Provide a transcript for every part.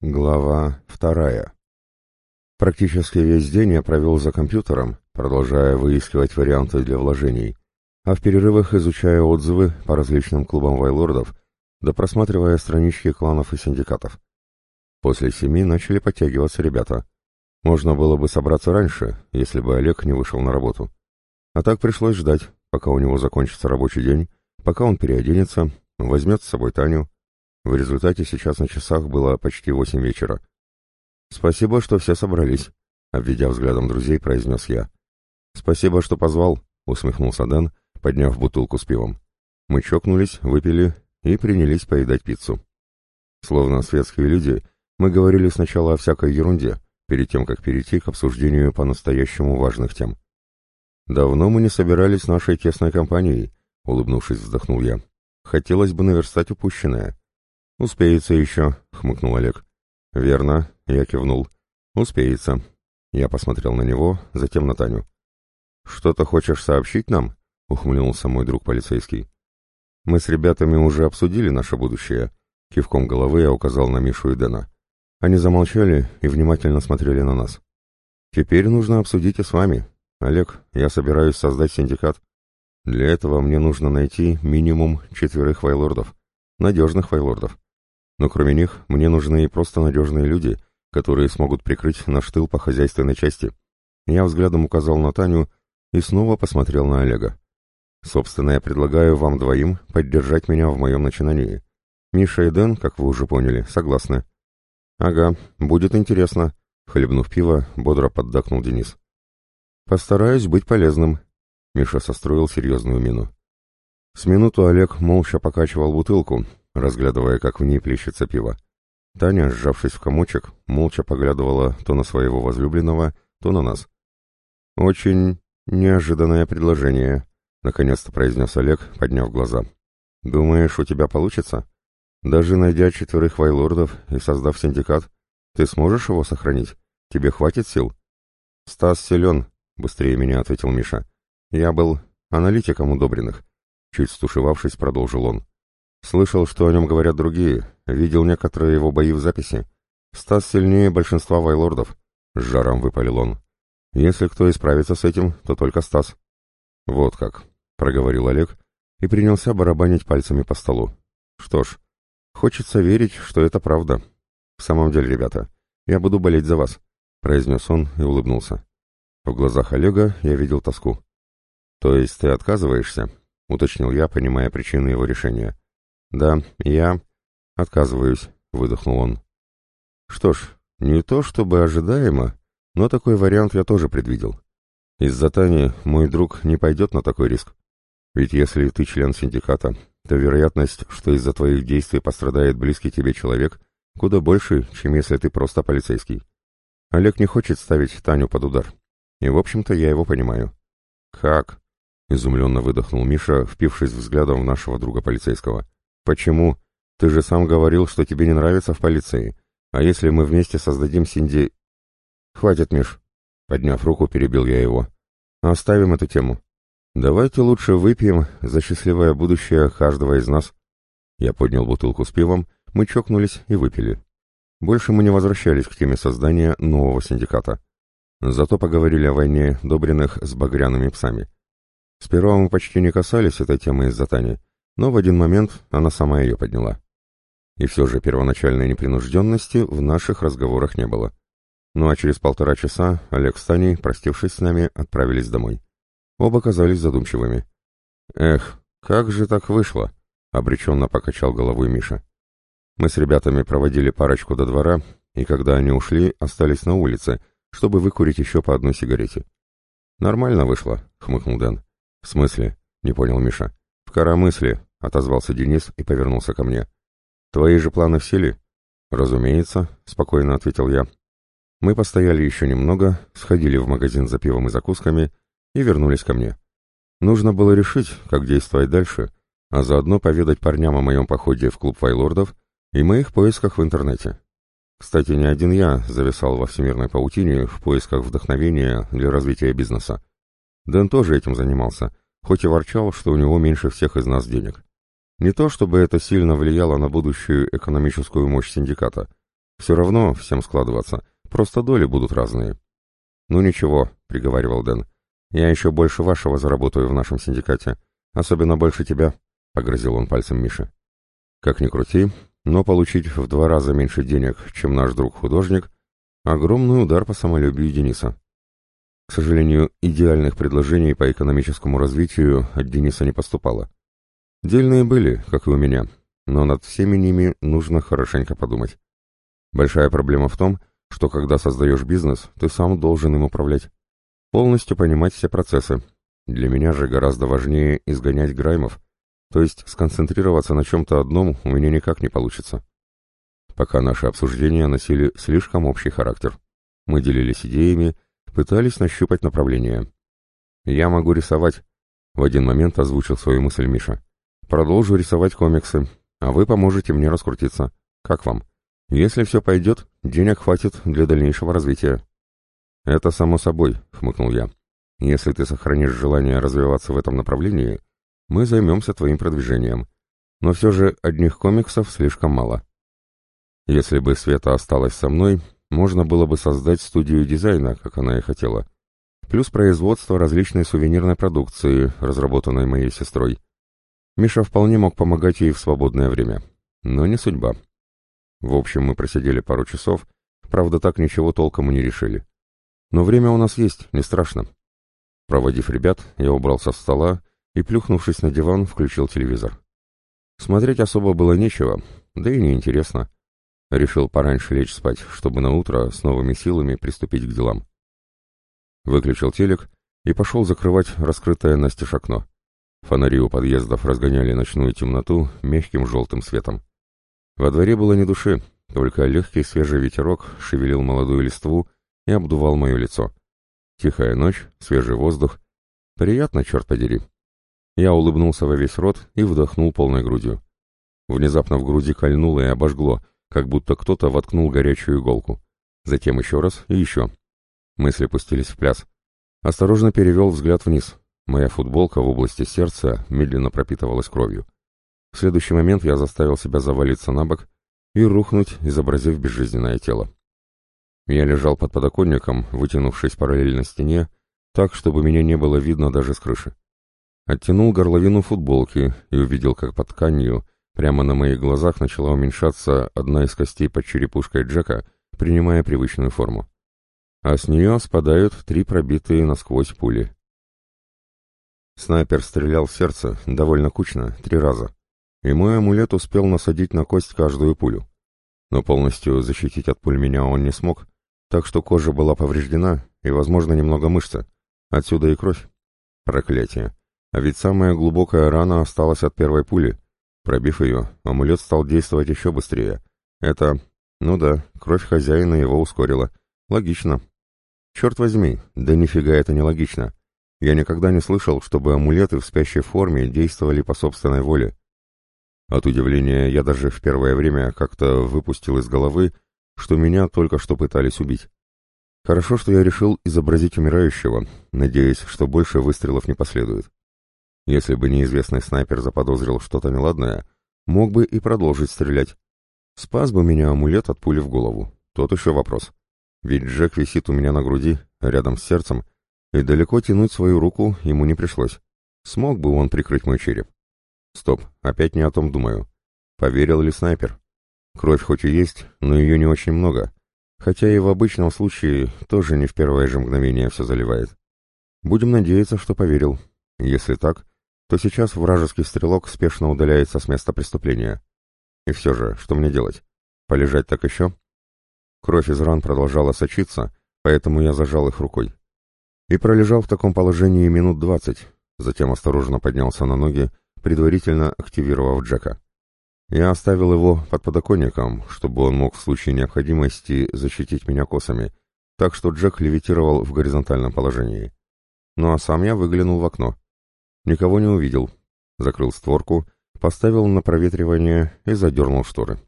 Глава вторая. Практически весь день я провел за компьютером, продолжая выискивать варианты для вложений, а в перерывах изучая отзывы по различным клубам вайлордов, да просматривая странички кланов и синдикатов. После семи начали подтягиваться ребята. Можно было бы собраться раньше, если бы Олег не вышел на работу. А так пришлось ждать, пока у него закончится рабочий день, пока он переоденется, возьмет с собой Таню, в результате сейчас на часах было почти восемь вечера. «Спасибо, что все собрались», — обведя взглядом друзей, произнес я. «Спасибо, что позвал», — усмехнулся Дэн, подняв бутылку с пивом. Мы чокнулись, выпили и принялись поедать пиццу. Словно светские люди, мы говорили сначала о всякой ерунде, перед тем, как перейти к обсуждению по-настоящему важных тем. «Давно мы не собирались нашей тесной компанией», — улыбнувшись, вздохнул я. «Хотелось бы наверстать упущенное. «Успеется еще», — хмыкнул Олег. «Верно», — я кивнул. «Успеется». Я посмотрел на него, затем на Таню. «Что-то хочешь сообщить нам?» — ухмыльнулся мой друг полицейский. «Мы с ребятами уже обсудили наше будущее», — кивком головы я указал на Мишу и Дэна. Они замолчали и внимательно смотрели на нас. «Теперь нужно обсудить и с вами. Олег, я собираюсь создать синдикат. Для этого мне нужно найти минимум четверых вайлордов. Надежных вайлордов. Но кроме них, мне нужны и просто надежные люди, которые смогут прикрыть наш тыл по хозяйственной части. Я взглядом указал на Таню и снова посмотрел на Олега. Собственно, я предлагаю вам двоим поддержать меня в моем начинании. Миша и Дэн, как вы уже поняли, согласны. Ага, будет интересно. Хлебнув пиво, бодро поддакнул Денис. Постараюсь быть полезным. Миша состроил серьезную мину. С минуту Олег молча покачивал бутылку, разглядывая, как в ней плещется пиво. Таня, сжавшись в комочек, молча поглядывала то на своего возлюбленного, то на нас. «Очень неожиданное предложение», — наконец-то произнес Олег, подняв глаза. «Думаешь, у тебя получится? Даже найдя четверых вайлордов и создав синдикат, ты сможешь его сохранить? Тебе хватит сил?» «Стас силен», — быстрее меня ответил Миша. «Я был аналитиком удобренных». Чуть стушевавшись, продолжил он. Слышал, что о нем говорят другие, видел некоторые его бои в записи. Стас сильнее большинства вайлордов. С жаром выпалил он. Если кто и справится с этим, то только Стас. Вот как, проговорил Олег и принялся барабанить пальцами по столу. Что ж, хочется верить, что это правда. В самом деле, ребята, я буду болеть за вас, произнес он и улыбнулся. В глазах Олега я видел тоску. То есть ты отказываешься? уточнил я, понимая причины его решения. «Да, я...» «Отказываюсь», — выдохнул он. «Что ж, не то чтобы ожидаемо, но такой вариант я тоже предвидел. Из-за Тани мой друг не пойдет на такой риск. Ведь если ты член синдиката, то вероятность, что из-за твоих действий пострадает близкий тебе человек, куда больше, чем если ты просто полицейский. Олег не хочет ставить Таню под удар. И, в общем-то, я его понимаю». «Как?» — изумленно выдохнул Миша, впившись взглядом в нашего друга полицейского. «Почему? Ты же сам говорил, что тебе не нравится в полиции. А если мы вместе создадим Синди...» «Хватит, Миш!» Подняв руку, перебил я его. «Оставим эту тему. Давайте лучше выпьем за счастливое будущее каждого из нас». Я поднял бутылку с пивом, мы чокнулись и выпили. Больше мы не возвращались к теме создания нового синдиката. Зато поговорили о войне Добриных с багряными псами. Сперва мы почти не касались этой темы из-за Тани, но в один момент она сама ее подняла. И все же первоначальной непринужденности в наших разговорах не было. Ну а через полтора часа Олег с Таней, простившись с нами, отправились домой. Оба казались задумчивыми. «Эх, как же так вышло?» — обреченно покачал головой Миша. Мы с ребятами проводили парочку до двора, и когда они ушли, остались на улице, чтобы выкурить еще по одной сигарете. «Нормально вышло», — хмыкнул Дэн. «В смысле?» — не понял Миша. «В коромысле», — отозвался Денис и повернулся ко мне. «Твои же планы в силе?» «Разумеется», — спокойно ответил я. Мы постояли еще немного, сходили в магазин за пивом и закусками и вернулись ко мне. Нужно было решить, как действовать дальше, а заодно поведать парням о моем походе в клуб файлордов и моих поисках в интернете. Кстати, не один я зависал во всемирной паутине в поисках вдохновения для развития бизнеса. Дэн тоже этим занимался, хоть и ворчал, что у него меньше всех из нас денег. Не то чтобы это сильно влияло на будущую экономическую мощь синдиката. Все равно всем складываться, просто доли будут разные. «Ну ничего», — приговаривал Дэн, — «я еще больше вашего заработаю в нашем синдикате, особенно больше тебя», — погрозил он пальцем Мише. «Как ни крути, но получить в два раза меньше денег, чем наш друг-художник, огромный удар по самолюбию Дениса». К сожалению, идеальных предложений по экономическому развитию от Дениса не поступало. Дельные были, как и у меня, но над всеми ними нужно хорошенько подумать. Большая проблема в том, что когда создаешь бизнес, ты сам должен им управлять. Полностью понимать все процессы. Для меня же гораздо важнее изгонять граймов, то есть сконцентрироваться на чем-то одном у меня никак не получится. Пока наши обсуждения носили слишком общий характер. Мы делились идеями, пытались нащупать направление. «Я могу рисовать», — в один момент озвучил свою мысль Миша. «Продолжу рисовать комиксы, а вы поможете мне раскрутиться. Как вам? Если все пойдет, денег хватит для дальнейшего развития». «Это само собой», — хмыкнул я. «Если ты сохранишь желание развиваться в этом направлении, мы займемся твоим продвижением. Но все же одних комиксов слишком мало». Если бы Света осталась со мной, можно было бы создать студию дизайна, как она и хотела. Плюс производство различной сувенирной продукции, разработанной моей сестрой. Миша вполне мог помогать ей в свободное время. Но не судьба. В общем, мы просидели пару часов, правда, так ничего толком и не решили. Но время у нас есть, не страшно. Проводив ребят, я убрался с стола и, плюхнувшись на диван, включил телевизор. Смотреть особо было нечего, да и неинтересно. Решил пораньше лечь спать, чтобы на утро с новыми силами приступить к делам. Выключил телек и пошел закрывать раскрытое настежь окно. Фонари у подъездов разгоняли ночную темноту мягким желтым светом. Во дворе было ни души, только легкий свежий ветерок шевелил молодую листву и обдувал мое лицо. Тихая ночь, свежий воздух. Приятно, черт подери. Я улыбнулся во весь рот и вдохнул полной грудью. Внезапно в груди кольнуло и обожгло, как будто кто-то воткнул горячую иголку. Затем еще раз и еще. Мысли пустились в пляс. Осторожно перевел взгляд вниз. Моя футболка в области сердца медленно пропитывалась кровью. В следующий момент я заставил себя завалиться на бок и рухнуть, изобразив безжизненное тело. Я лежал под подоконником, вытянувшись параллельно стене, так, чтобы меня не было видно даже с крыши. Оттянул горловину футболки и увидел, как под тканью Прямо на моих глазах начала уменьшаться одна из костей под черепушкой Джека, принимая привычную форму. А с нее спадают три пробитые насквозь пули. Снайпер стрелял в сердце довольно кучно, три раза, и мой амулет успел насадить на кость каждую пулю. Но полностью защитить от пуль меня он не смог, так что кожа была повреждена и, возможно, немного мышцы. Отсюда и кровь. Проклятие. А ведь самая глубокая рана осталась от первой пули — Пробив ее, амулет стал действовать еще быстрее. Это... Ну да, кровь хозяина его ускорила. Логично. Черт возьми, да нифига это не логично. Я никогда не слышал, чтобы амулеты в спящей форме действовали по собственной воле. От удивления я даже в первое время как-то выпустил из головы, что меня только что пытались убить. Хорошо, что я решил изобразить умирающего, надеясь, что больше выстрелов не последует. Если бы неизвестный снайпер заподозрил что-то неладное, мог бы и продолжить стрелять. Спас бы меня амулет от пули в голову. Тот еще вопрос. Ведь Джек висит у меня на груди, рядом с сердцем, и далеко тянуть свою руку ему не пришлось. Смог бы он прикрыть мой череп? Стоп, опять не о том думаю. Поверил ли снайпер? Кровь хоть и есть, но ее не очень много. Хотя и в обычном случае тоже не в первое же мгновение все заливает. Будем надеяться, что поверил. Если так, то сейчас вражеский стрелок спешно удаляется с места преступления. И все же, что мне делать? Полежать так еще? Кровь из ран продолжала сочиться, поэтому я зажал их рукой. И пролежал в таком положении минут двадцать, затем осторожно поднялся на ноги, предварительно активировав Джека. Я оставил его под подоконником, чтобы он мог в случае необходимости защитить меня косами, так что Джек левитировал в горизонтальном положении. Ну а сам я выглянул в окно. Никого не увидел. Закрыл створку, поставил на проветривание и задернул шторы.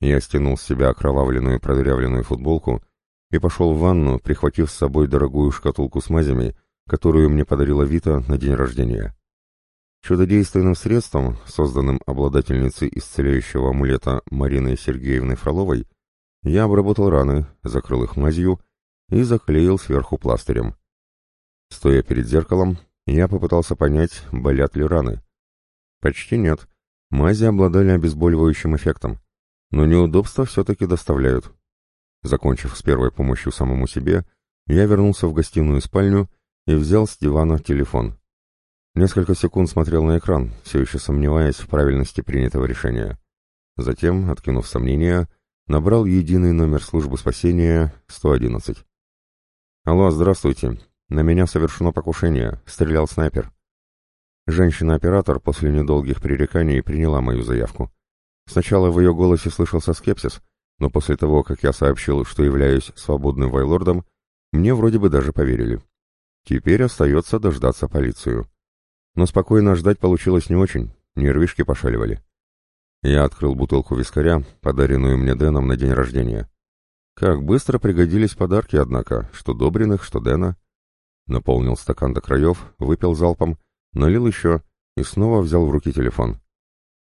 Я стянул с себя окровавленную продырявленную футболку и пошел в ванну, прихватив с собой дорогую шкатулку с мазями, которую мне подарила Вита на день рождения. Чудодейственным средством, созданным обладательницей исцеляющего амулета Мариной Сергеевной Фроловой, я обработал раны, закрыл их мазью и заклеил сверху пластырем. Стоя перед зеркалом, я попытался понять, болят ли раны. Почти нет. Мази обладали обезболивающим эффектом, но неудобства все-таки доставляют. Закончив с первой помощью самому себе, я вернулся в гостиную спальню и взял с дивана телефон. Несколько секунд смотрел на экран, все еще сомневаясь в правильности принятого решения. Затем, откинув сомнения, набрал единый номер службы спасения 111. «Алло, здравствуйте. На меня совершено покушение. Стрелял снайпер». Женщина-оператор после недолгих пререканий приняла мою заявку. Сначала в ее голосе слышался скепсис, но после того, как я сообщил, что являюсь свободным вайлордом, мне вроде бы даже поверили. Теперь остается дождаться полицию. Но спокойно ждать получилось не очень, нервишки пошаливали. Я открыл бутылку вискаря, подаренную мне Дэном на день рождения. Как быстро пригодились подарки, однако, что Добриных, что Дэна. Наполнил стакан до краев, выпил залпом, налил еще и снова взял в руки телефон.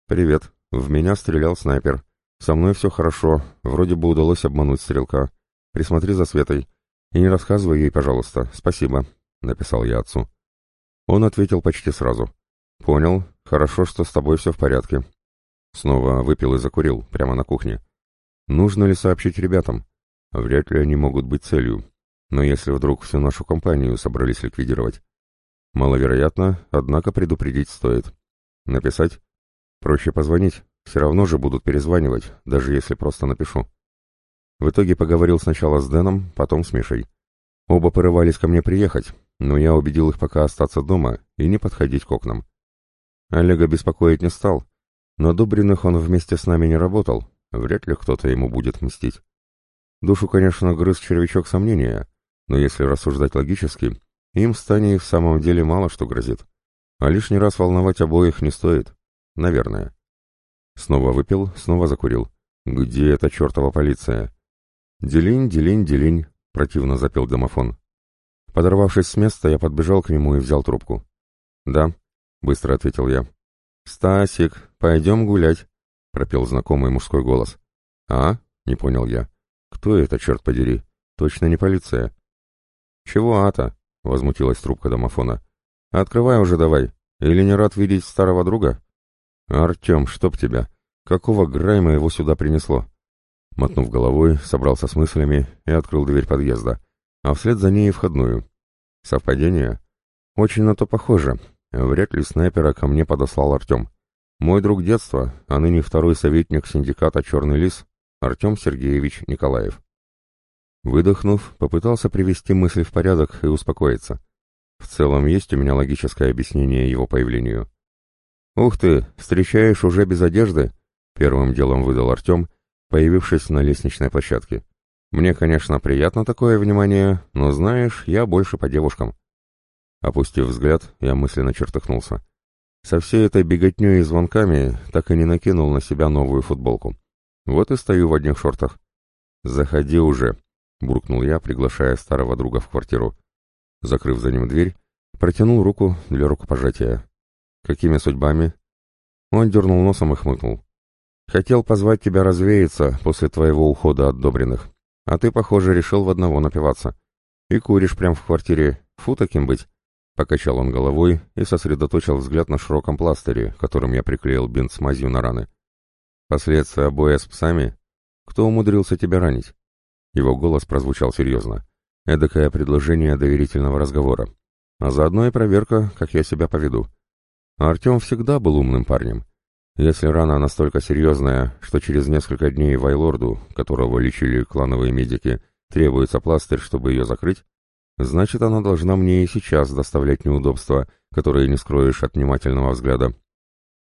«Привет, в меня стрелял снайпер. Со мной все хорошо, вроде бы удалось обмануть стрелка. Присмотри за Светой. И не рассказывай ей, пожалуйста. Спасибо», — написал я отцу. Он ответил почти сразу. «Понял. Хорошо, что с тобой все в порядке». Снова выпил и закурил, прямо на кухне. «Нужно ли сообщить ребятам? Вряд ли они могут быть целью. Но если вдруг всю нашу компанию собрались ликвидировать? Маловероятно, однако предупредить стоит. Написать? Проще позвонить. Все равно же будут перезванивать, даже если просто напишу». В итоге поговорил сначала с Дэном, потом с Мишей. Оба порывались ко мне приехать, но я убедил их пока остаться дома и не подходить к окнам. Олега беспокоить не стал, но Добриных он вместе с нами не работал, вряд ли кто-то ему будет мстить. Душу, конечно, грыз червячок сомнения, но если рассуждать логически, им в стане и в самом деле мало что грозит. А лишний раз волновать обоих не стоит. Наверное. Снова выпил, снова закурил. Где эта чертова полиция? «Делинь, делинь, делинь», — противно запел домофон. Подорвавшись с места, я подбежал к нему и взял трубку. «Да», — быстро ответил я. «Стасик, пойдем гулять», — пропел знакомый мужской голос. «А?» — не понял я. «Кто это, черт подери? Точно не полиция». «Чего ата?» — возмутилась трубка домофона. «Открывай уже давай. Или не рад видеть старого друга?» «Артем, чтоб тебя! Какого грайма его сюда принесло?» Мотнув головой, собрался с мыслями и открыл дверь подъезда а вслед за ней и входную. Совпадение? Очень на то похоже. Вряд ли снайпера ко мне подослал Артем. Мой друг детства, а ныне второй советник синдиката «Черный лис» Артем Сергеевич Николаев. Выдохнув, попытался привести мысли в порядок и успокоиться. В целом есть у меня логическое объяснение его появлению. «Ух ты, встречаешь уже без одежды?» — первым делом выдал Артем, появившись на лестничной площадке. Мне, конечно, приятно такое внимание, но, знаешь, я больше по девушкам. Опустив взгляд, я мысленно чертыхнулся. Со всей этой беготней и звонками так и не накинул на себя новую футболку. Вот и стою в одних шортах. «Заходи уже», — буркнул я, приглашая старого друга в квартиру. Закрыв за ним дверь, протянул руку для рукопожатия. «Какими судьбами?» Он дернул носом и хмыкнул. «Хотел позвать тебя развеяться после твоего ухода от Добриных. А ты, похоже, решил в одного напиваться. И куришь прямо в квартире. Фу таким быть. Покачал он головой и сосредоточил взгляд на широком пластыре, которым я приклеил бинт с мазью на раны. Последствия боя с псами? Кто умудрился тебя ранить? Его голос прозвучал серьезно. Эдакое предложение доверительного разговора. А заодно и проверка, как я себя поведу. Артем всегда был умным парнем. Если рана настолько серьезная, что через несколько дней Вайлорду, которого лечили клановые медики, требуется пластырь, чтобы ее закрыть, значит, она должна мне и сейчас доставлять неудобства, которые не скроешь от внимательного взгляда.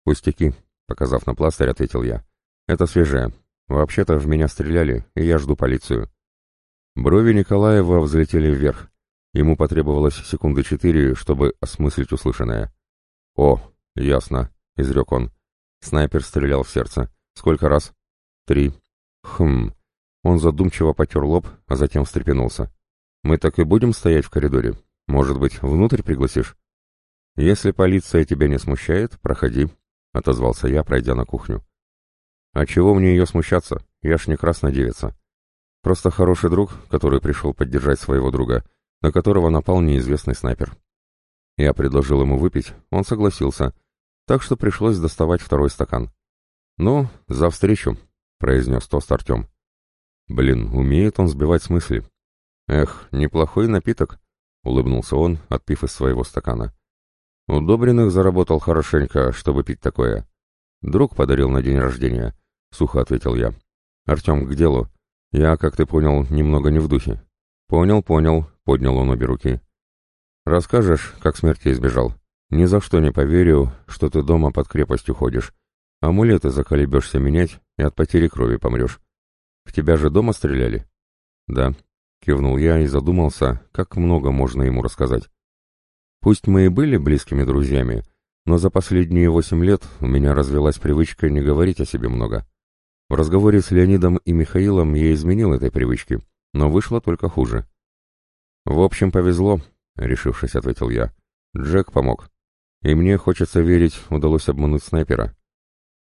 «Пустяки», — показав на пластырь, ответил я. «Это свежее. Вообще-то в меня стреляли, и я жду полицию». Брови Николаева взлетели вверх. Ему потребовалось секунды четыре, чтобы осмыслить услышанное. «О, ясно», — изрек он. Снайпер стрелял в сердце. Сколько раз? Три. Хм. Он задумчиво потер лоб, а затем встрепенулся. Мы так и будем стоять в коридоре? Может быть, внутрь пригласишь? Если полиция тебя не смущает, проходи, отозвался я, пройдя на кухню. А чего мне ее смущаться? Я ж не красная. Просто хороший друг, который пришел поддержать своего друга, на которого напал неизвестный снайпер. Я предложил ему выпить, он согласился, так что пришлось доставать второй стакан. «Ну, за встречу», — произнес тост Артем. «Блин, умеет он сбивать с мысли». «Эх, неплохой напиток», — улыбнулся он, отпив из своего стакана. «У Добриных заработал хорошенько, чтобы пить такое. Друг подарил на день рождения», — сухо ответил я. «Артем, к делу. Я, как ты понял, немного не в духе». «Понял, понял», — поднял он обе руки. «Расскажешь, как смерти избежал? Ни за что не поверю, что ты дома под крепостью ходишь. Амулеты заколебешься менять и от потери крови помрешь. В тебя же дома стреляли?» «Да», — кивнул я и задумался, как много можно ему рассказать. Пусть мы и были близкими друзьями, но за последние восемь лет у меня развелась привычка не говорить о себе много. В разговоре с Леонидом и Михаилом я изменил этой привычке, но вышло только хуже. «В общем, повезло», — решившись, ответил я. «Джек помог. И мне хочется верить, удалось обмануть снайпера.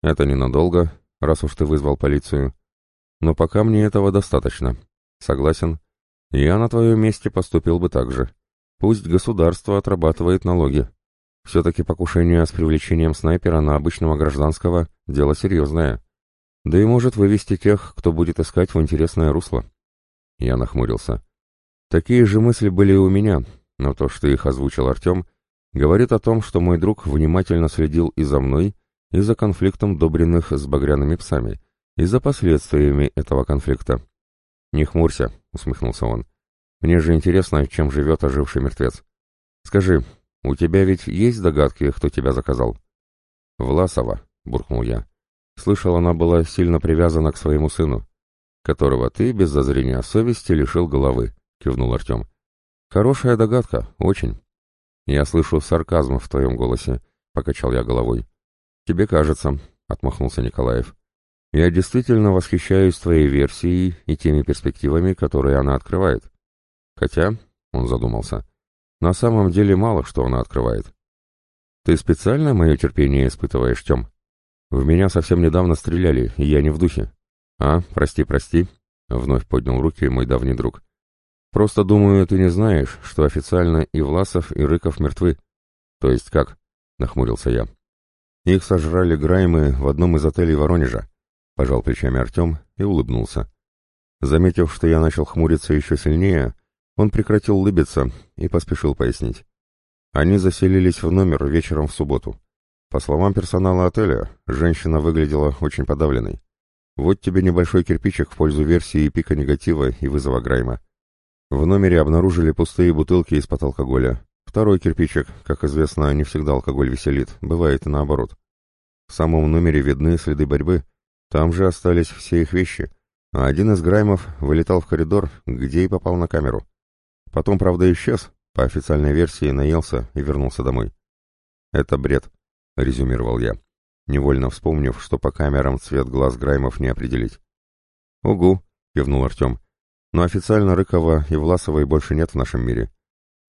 Это ненадолго, раз уж ты вызвал полицию. Но пока мне этого достаточно. Согласен. Я на твоем месте поступил бы так же. Пусть государство отрабатывает налоги. Все-таки покушение с привлечением снайпера на обычного гражданского – дело серьезное. Да и может вывести тех, кто будет искать в интересное русло. Я нахмурился. Такие же мысли были у меня, но то, что их озвучил Артем, говорит о том, что мой друг внимательно следил и за мной, и за конфликтом Добриных с багряными псами, и за последствиями этого конфликта. «Не хмурься», — усмехнулся он. «Мне же интересно, чем живет оживший мертвец. Скажи, у тебя ведь есть догадки, кто тебя заказал?» «Власова», — буркнул я. Слышал, она была сильно привязана к своему сыну, которого ты без зазрения совести лишил головы, — кивнул Артем. «Хорошая догадка, очень». «Я слышу сарказм в твоем голосе», — покачал я головой. «Тебе кажется», — отмахнулся Николаев. «Я действительно восхищаюсь твоей версией и теми перспективами, которые она открывает. Хотя, — он задумался, — на самом деле мало что она открывает. Ты специально мое терпение испытываешь, Тем? В меня совсем недавно стреляли, и я не в духе. А, прости, прости, — вновь поднял руки мой давний друг. Просто думаю, ты не знаешь, что официально и Власов, и Рыков мертвы. То есть как? Нахмурился я. Их сожрали Граймы в одном из отелей Воронежа. Пожал плечами Артем и улыбнулся. Заметив, что я начал хмуриться еще сильнее, он прекратил улыбиться и поспешил пояснить. Они заселились в номер вечером в субботу. По словам персонала отеля, женщина выглядела очень подавленной. Вот тебе небольшой кирпичик в пользу версии пика негатива и вызова Грайма. В номере обнаружили пустые бутылки из-под алкоголя. Второй кирпичик, как известно, не всегда алкоголь веселит, бывает и наоборот. В самом номере видны следы борьбы, там же остались все их вещи, а один из Граймов вылетал в коридор, где и попал на камеру. Потом, правда, исчез, по официальной версии наелся и вернулся домой. «Это бред», — резюмировал я, невольно вспомнив, что по камерам цвет глаз Граймов не определить. «Угу», — кивнул Артем, но официально Рыкова и Власовой больше нет в нашем мире.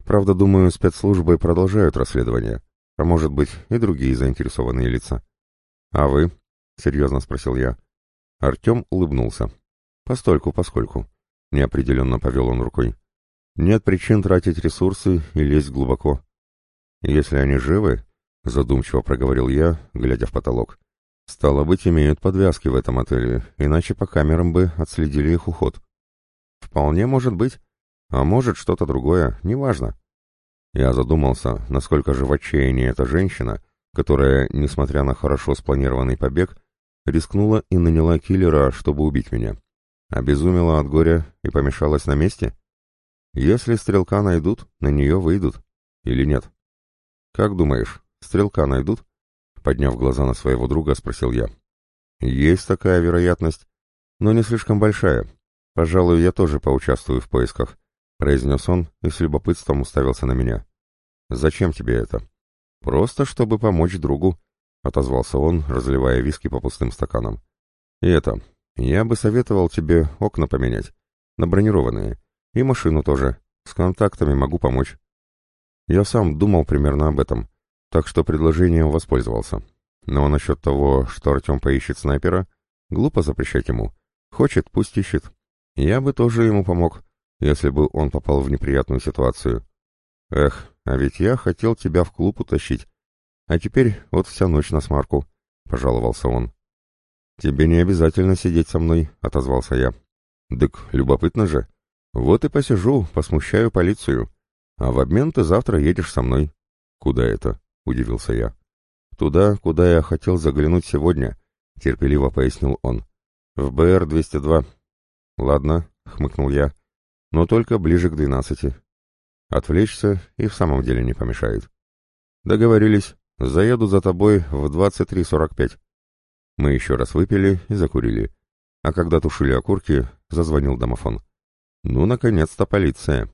Правда, думаю, спецслужбы продолжают расследование, а может быть и другие заинтересованные лица. «А вы?» — серьезно спросил я. Артем улыбнулся. «Постольку, поскольку». Неопределенно повел он рукой. «Нет причин тратить ресурсы и лезть глубоко. Если они живы, — задумчиво проговорил я, глядя в потолок, — стало быть, имеют подвязки в этом отеле, иначе по камерам бы отследили их уход. Вполне может быть. А может что-то другое, неважно. Я задумался, насколько же в отчаянии эта женщина, которая, несмотря на хорошо спланированный побег, рискнула и наняла киллера, чтобы убить меня. Обезумела от горя и помешалась на месте? Если стрелка найдут, на нее выйдут. Или нет? Как думаешь, стрелка найдут? Подняв глаза на своего друга, спросил я. Есть такая вероятность, но не слишком большая. «Пожалуй, я тоже поучаствую в поисках», — произнес он и с любопытством уставился на меня. «Зачем тебе это?» «Просто, чтобы помочь другу», — отозвался он, разливая виски по пустым стаканам. «И это, я бы советовал тебе окна поменять, на бронированные, и машину тоже, с контактами могу помочь». Я сам думал примерно об этом, так что предложением воспользовался. Но насчет того, что Артем поищет снайпера, глупо запрещать ему. Хочет, пусть ищет. Я бы тоже ему помог, если бы он попал в неприятную ситуацию. Эх, а ведь я хотел тебя в клуб утащить, а теперь вот вся ночь на смарку, — пожаловался он. Тебе не обязательно сидеть со мной, — отозвался я. Дык, любопытно же. Вот и посижу, посмущаю полицию. А в обмен ты завтра едешь со мной. Куда это? — удивился я. Туда, куда я хотел заглянуть сегодня, — терпеливо пояснил он. В БР-202. Ладно, — хмыкнул я, — но только ближе к двенадцати. Отвлечься и в самом деле не помешает. Договорились. Заеду за тобой в 23.45. Мы еще раз выпили и закурили. А когда тушили окурки, зазвонил домофон. Ну, наконец-то полиция.